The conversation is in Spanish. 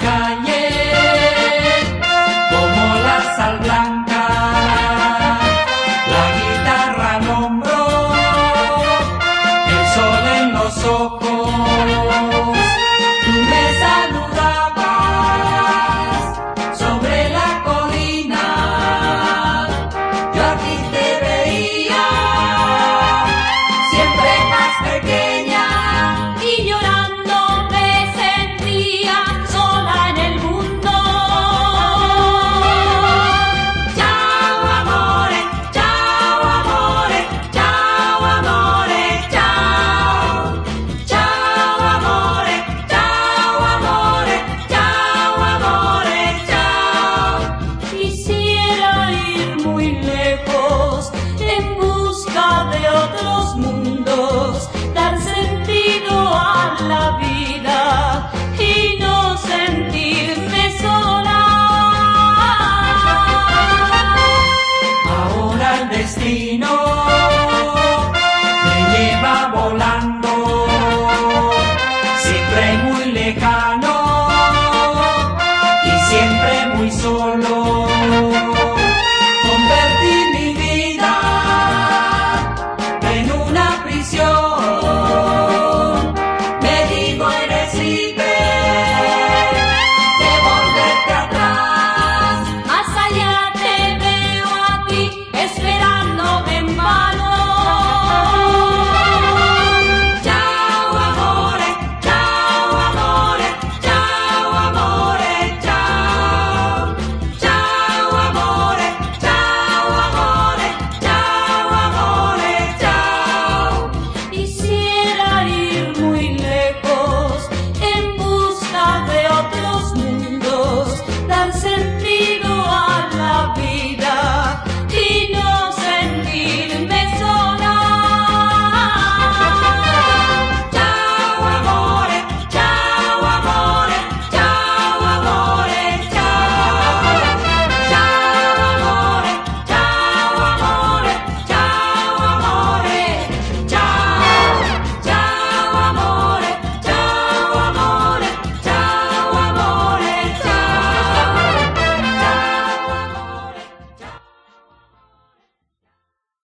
看呀。la vida y no sentirme sola. Ahora el destino me lleva volando, siempre muy lejano y siempre muy solo.